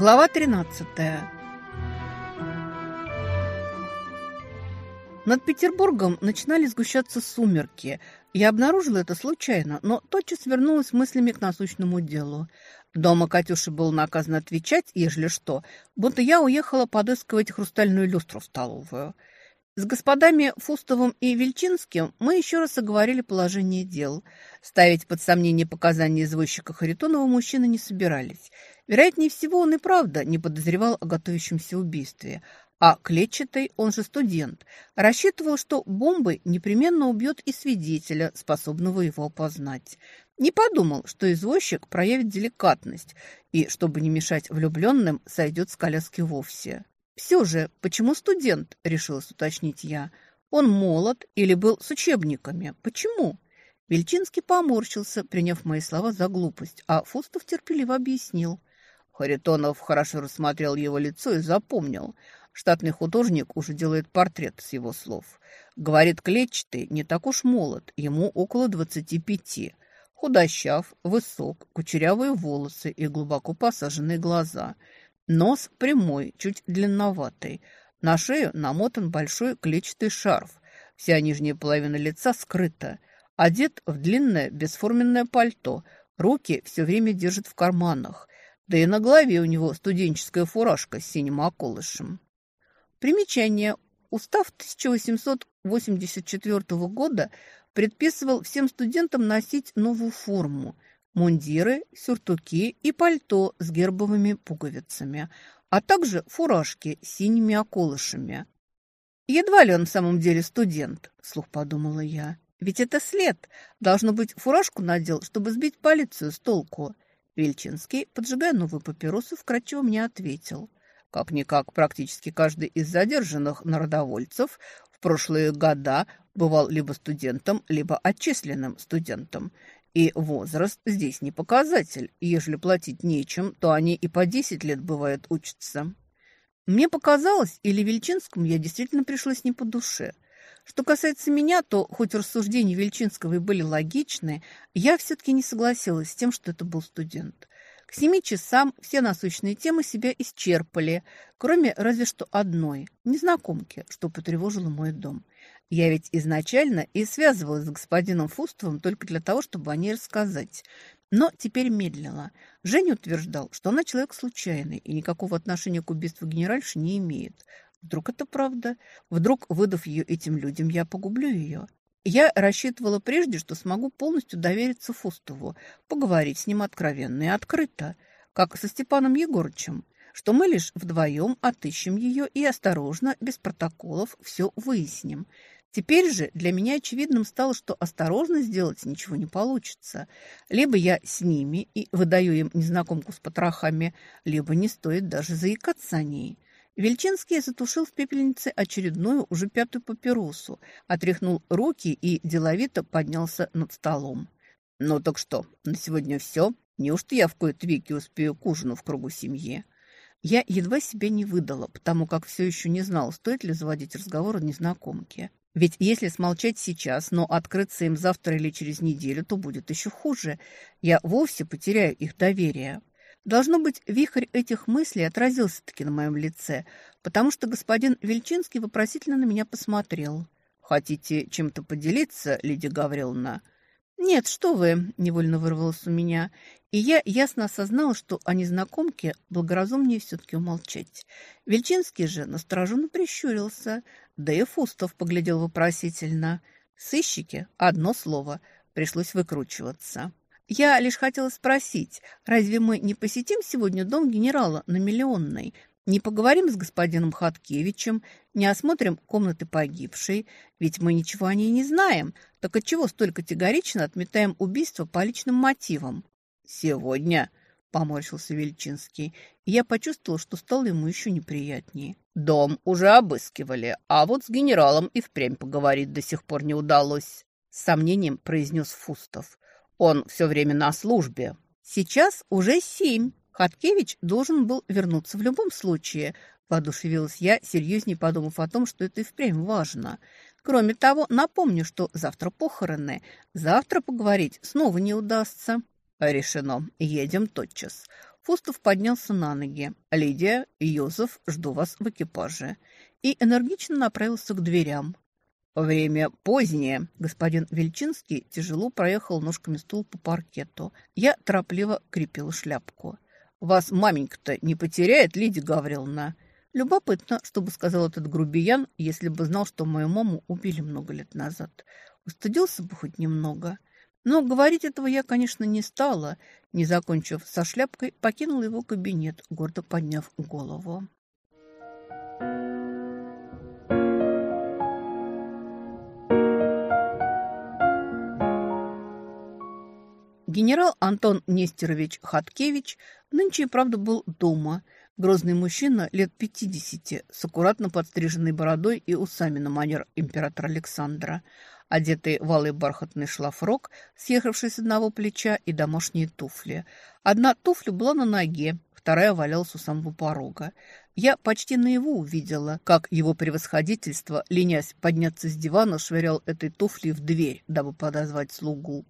Глава 13. Над Петербургом начинали сгущаться сумерки. Я обнаружила это случайно, но тотчас вернулась мыслями к насущному делу. Дома Катюши было наказано отвечать, ежели что, будто я уехала подыскивать хрустальную люстру в столовую. С господами Фустовым и Вельчинским мы еще раз оговорили положение дел. Ставить под сомнение показания извозчика Харитонова мужчины не собирались. Вероятнее всего, он и правда не подозревал о готовящемся убийстве. А Клетчатый, он же студент, рассчитывал, что бомбой непременно убьет и свидетеля, способного его опознать. Не подумал, что извозчик проявит деликатность и, чтобы не мешать влюбленным, сойдет с коляски вовсе. «Все же, почему студент?» – решилась уточнить я. «Он молод или был с учебниками? Почему?» Вельчинский поморщился, приняв мои слова за глупость, а Фустов терпеливо объяснил. Харитонов хорошо рассмотрел его лицо и запомнил. Штатный художник уже делает портрет с его слов. Говорит, клетчатый не так уж молод, ему около двадцати пяти. Худощав, высок, кучерявые волосы и глубоко посаженные глаза. Нос прямой, чуть длинноватый. На шею намотан большой клетчатый шарф. Вся нижняя половина лица скрыта. Одет в длинное бесформенное пальто. Руки все время держит в карманах. Да и на голове у него студенческая фуражка с синим околышем. Примечание. Устав 1884 года предписывал всем студентам носить новую форму – мундиры, сюртуки и пальто с гербовыми пуговицами, а также фуражки с синими околышами. «Едва ли он в самом деле студент», – слух подумала я. «Ведь это след. Должно быть, фуражку надел, чтобы сбить полицию с толку». Вельчинский, поджигая новую папиросу, вкратчиво мне ответил – как-никак, практически каждый из задержанных народовольцев в прошлые года бывал либо студентом, либо отчисленным студентом. И возраст здесь не показатель. Ежели платить нечем, то они и по 10 лет, бывает, учатся. Мне показалось, или Вельчинскому я действительно пришлось не по душе. Что касается меня, то хоть рассуждения Вельчинского и были логичны, я все-таки не согласилась с тем, что это был студент. К семи часам все насущные темы себя исчерпали, кроме разве что одной – незнакомки, что потревожило мой дом. Я ведь изначально и связывалась с господином Фустовым только для того, чтобы о ней рассказать. Но теперь медлила. Женя утверждал, что она человек случайный и никакого отношения к убийству генеральши не имеет. Вдруг это правда? Вдруг, выдав ее этим людям, я погублю ее? Я рассчитывала прежде, что смогу полностью довериться Фустову, поговорить с ним откровенно и открыто, как со Степаном Егорычем, что мы лишь вдвоем отыщем ее и осторожно, без протоколов, все выясним. Теперь же для меня очевидным стало, что осторожно сделать ничего не получится. Либо я с ними и выдаю им незнакомку с потрохами, либо не стоит даже заикаться о ней. Вельчинский затушил в пепельнице очередную, уже пятую папиросу, отряхнул руки и деловито поднялся над столом. «Ну так что, на сегодня все? Неужто я в кои-то веки успею к ужину в кругу семьи?» Я едва себя не выдала, потому как все еще не знала, стоит ли заводить разговор о незнакомке. Ведь если смолчать сейчас, но открыться им завтра или через неделю, то будет еще хуже. Я вовсе потеряю их доверие. Должно быть, вихрь этих мыслей отразился-таки на моем лице, потому что господин Вельчинский вопросительно на меня посмотрел. «Хотите чем-то поделиться, Лидия Гавриловна?» «Нет, что вы!» – невольно вырвалось у меня. И я ясно осознала, что о незнакомке благоразумнее все-таки умолчать. Вельчинский же настороженно прищурился, да и Фустов поглядел вопросительно. «Сыщики» – одно слово. Пришлось выкручиваться. Я лишь хотела спросить, разве мы не посетим сегодня дом генерала на Миллионной? Не поговорим с господином Хаткевичем, не осмотрим комнаты погибшей, ведь мы ничего о ней не знаем. Так отчего столь категорично отметаем убийство по личным мотивам? Сегодня, поморщился Вельчинский, и я почувствовала, что стало ему еще неприятнее. Дом уже обыскивали, а вот с генералом и впрямь поговорить до сих пор не удалось. С сомнением произнес Фустов. Он все время на службе. Сейчас уже семь. Хаткевич должен был вернуться в любом случае. Воодушевилась я, серьезнее подумав о том, что это и впрямь важно. Кроме того, напомню, что завтра похороны. Завтра поговорить снова не удастся. Решено. Едем тотчас. Фустов поднялся на ноги. «Лидия, Йозеф, жду вас в экипаже». И энергично направился к дверям. «Время позднее». Господин Вельчинский тяжело проехал ножками стул по паркету. Я торопливо крепила шляпку. «Вас маменька-то не потеряет, Лидия Гавриловна?» Любопытно, что бы сказал этот грубиян, если бы знал, что мою маму убили много лет назад. Устыдился бы хоть немного. Но говорить этого я, конечно, не стала. Не закончив со шляпкой, покинула его кабинет, гордо подняв голову. Генерал Антон Нестерович Хаткевич нынче, правда, был дома. Грозный мужчина лет пятидесяти, с аккуратно подстриженной бородой и усами на манер императора Александра, одетый в алый бархатный шлафрок, съехавший с одного плеча, и домашние туфли. Одна туфля была на ноге, вторая валялась у самого порога. Я почти наяву увидела, как его превосходительство, ленясь подняться с дивана, швырял этой туфлей в дверь, дабы подозвать слугу.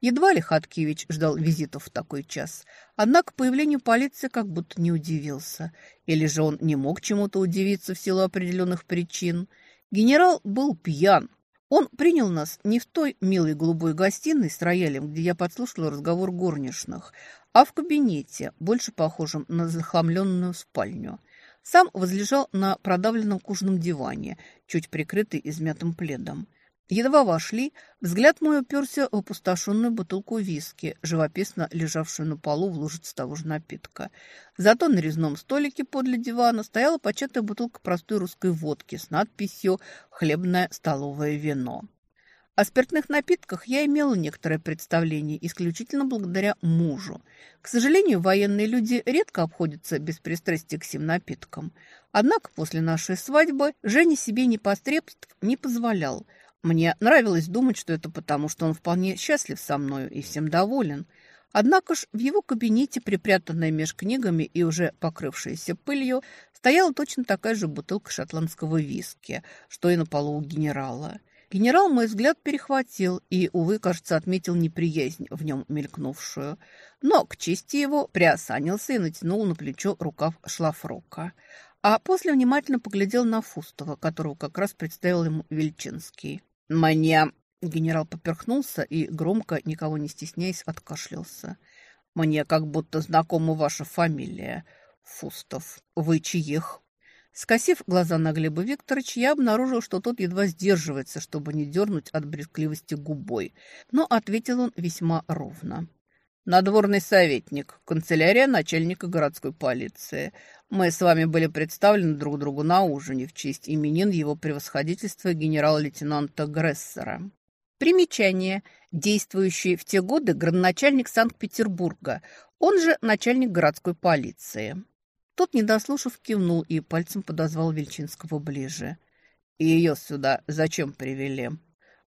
Едва ли Хаткевич ждал визитов в такой час. Однако появлению полиции как будто не удивился. Или же он не мог чему-то удивиться в силу определенных причин. Генерал был пьян. Он принял нас не в той милой голубой гостиной с роялем, где я подслушала разговор горничных, а в кабинете, больше похожем на захламленную спальню. Сам возлежал на продавленном кожаном диване, чуть прикрытый измятым пледом. Едва вошли, взгляд мой уперся в опустошенную бутылку виски, живописно лежавшую на полу в лужице того же напитка. Зато на резном столике подле дивана стояла початая бутылка простой русской водки с надписью «Хлебное столовое вино». О спиртных напитках я имела некоторое представление исключительно благодаря мужу. К сожалению, военные люди редко обходятся без пристрастия к сим напиткам. Однако после нашей свадьбы Женя себе непосредств не позволял – мне нравилось думать, что это потому, что он вполне счастлив со мною и всем доволен. Однако ж в его кабинете, припрятанная меж книгами и уже покрывшаяся пылью, стояла точно такая же бутылка шотландского виски, что и на полу у генерала. Генерал мой взгляд перехватил и, увы, кажется, отметил неприязнь в нем мелькнувшую. Но, к чести его, приосанился и натянул на плечо рукав шлафрока. А после внимательно поглядел на Фустова, которого как раз представил ему Вельчинский. «Мне...» — генерал поперхнулся и громко, никого не стесняясь, откашлялся. «Мне как будто знакома ваша фамилия. Фустов. Вы чьих?» Скосив глаза на Глеба Викторовича, я обнаружил, что тот едва сдерживается, чтобы не дернуть от брезгливости губой. Но ответил он весьма ровно. «Надворный советник, канцелярия начальника городской полиции. Мы с вами были представлены друг другу на ужине в честь именин его превосходительства генерал-лейтенанта Грессера. Примечание. Действующий в те годы градоначальник Санкт-Петербурга, он же начальник городской полиции. Тот, не дослушав, кивнул и пальцем подозвал Вельчинского ближе. «И ее сюда зачем привели?»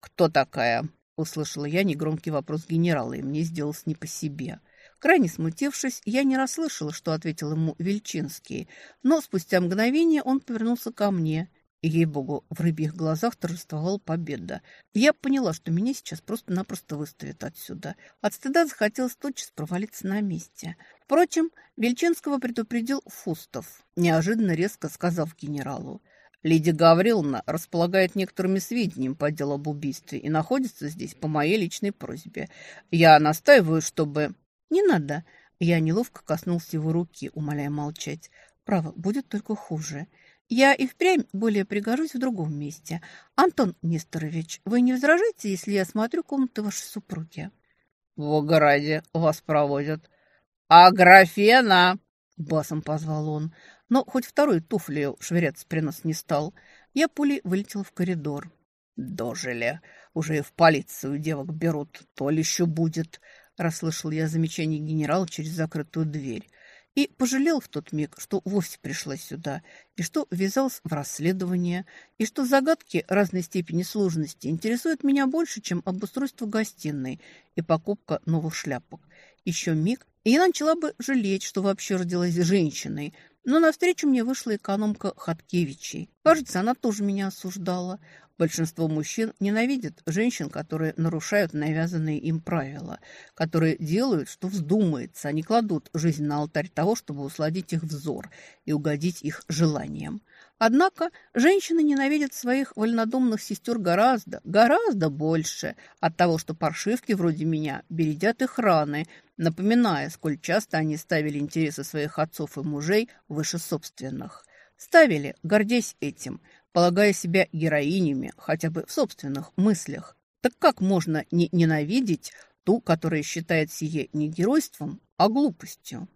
«Кто такая?» – услышала я негромкий вопрос генерала, и мне сделалось не по себе – Крайне смутившись, я не расслышала, что ответил ему Вельчинский, но спустя мгновение он повернулся ко мне, ей-богу, в рыбьих глазах торжествовала победа. Я поняла, что меня сейчас просто-напросто выставят отсюда. От стыда захотелось тотчас провалиться на месте. Впрочем, Вельчинского предупредил Фустов, неожиданно резко сказав генералу. Лидия Гавриловна располагает некоторыми сведениями по делу об убийстве и находится здесь по моей личной просьбе. Я настаиваю, чтобы... «Не надо!» Я неловко коснулся его руки, умоляя молчать. «Право, будет только хуже. Я и впрямь более пригожусь в другом месте. Антон Несторович, вы не возражаете, если я осмотрю комнаты вашей супруги?» «В ограде вас проводят». «А графена?» — басом позвал он. Но хоть второй туфлею швыряться при нас не стал. Я пулей вылетела в коридор. «Дожили. Уже и в полицию девок берут. То ли еще будет». Расслышал я замечание генерала через закрытую дверь. И пожалел в тот миг, что вовсе пришла сюда, и что ввязался в расследование, и что загадки разной степени сложности интересуют меня больше, чем обустройство гостиной и покупка новых шляпок. Еще миг, и я начала бы жалеть, что вообще родилась женщиной, но навстречу мне вышла экономка Хаткевичей. Кажется, она тоже меня осуждала. Большинство мужчин ненавидят женщин, которые нарушают навязанные им правила, которые делают, что вздумается, они кладут жизнь на алтарь того, чтобы усладить их взор и угодить их желаниям. Однако женщины ненавидят своих вольнодумных сестер гораздо, гораздо больше от того, что паршивки вроде меня бередят их раны, напоминая, сколь часто они ставили интересы своих отцов и мужей выше собственных. Ставили, гордясь этим, полагая себя героинями хотя бы в собственных мыслях. Так как можно не ненавидеть ту, которая считает сие не геройством, а глупостью?